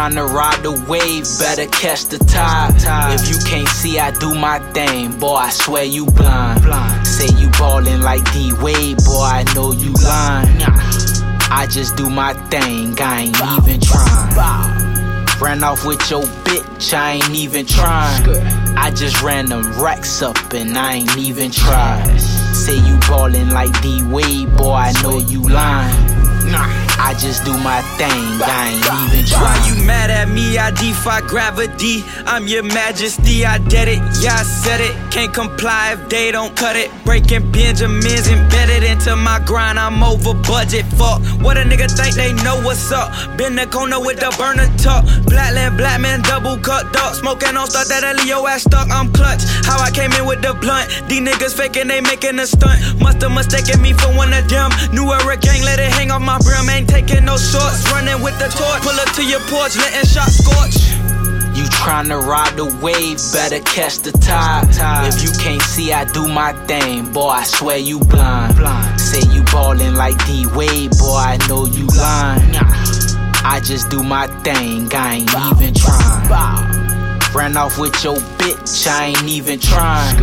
tryna ride the wave, better catch the tide. If you can't see, I do my thing, boy, I swear you blind. Say you ballin' like D Wade, boy, I know you lying. I just do my thing, I ain't even trying. Ran off with your bitch, I ain't even trying. I just ran them racks up and I ain't even tried. Say you ballin' like D Wade, boy, I know you lying. I just do my thing, I ain't even Why you mad me? I defy gravity. I'm your majesty, I did it. Yeah, I said it. Can't comply if they don't cut it. Breaking Benjamins embedded into my grind. I'm over budget. Fuck. What a nigga think they know what's up. Been the corner with the burner tuck. Blackland, black man, double cut dog. Smoking on stuff that Leo ass stuck. I'm clutch. How I came in with the blunt. These niggas faking, they making a stunt. Musta mistaken me for one of them. New era gang, let it hang off my brim. Ain't taking no shorts. Running with the torch. Pull up to your porch, letting shots scorch. You tryna ride the wave, better catch the tide. If you can't see, I do my thing, boy, I swear you blind. Say you ballin' like D Wade, boy, I know you lying. I just do my thing, I ain't even trying. Ran off with your bitch, I ain't even trying.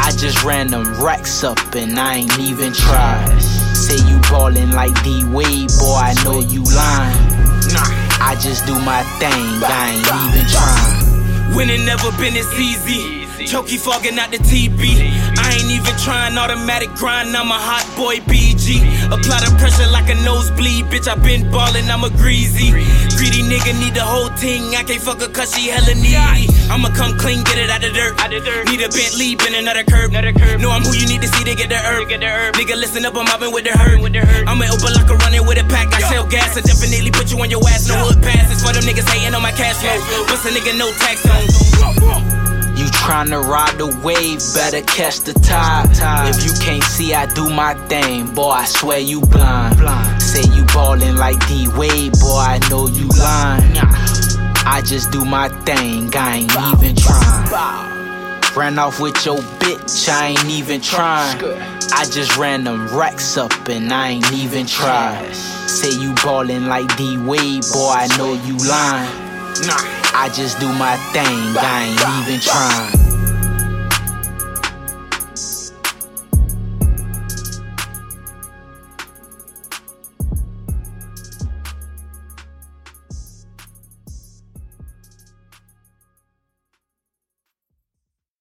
I just ran them racks up and I ain't even tried. Say you ballin' like D Wade, boy, I know you lying. Just do my thing, I ain't even trying. Winning never been this easy. Chokey fogging out the TB. I ain't even trying automatic grind. I'm a hot boy BG. Apply the pressure like a nosebleed. Bitch, I been ballin', I'm a greasy. Greedy nigga need the whole thing. I can't fuck her cause she hella needy. I'ma come clean, get it out the dirt. Need a Bentley, been another curb. Know I'm who you need to see to get the herb. Nigga, listen up, I'm mobbing with the herd. I'm an open locker running with a pack. I sell gas, I definitely put you on your ass. No hood passes for them niggas hating on my cash flow. What's a nigga, no tax on. You tryna ride the wave, better catch the tide. If you can't see, I do my thing, boy, I swear you blind. Say you ballin' like D Wade, boy, I know you lying. I just do my thing, I ain't even trying. Ran off with your bitch, I ain't even trying. I just ran them racks up and I ain't even tried. Say you ballin' like D Wade, boy, I know you lying. I just do my thing, I ain't even trying.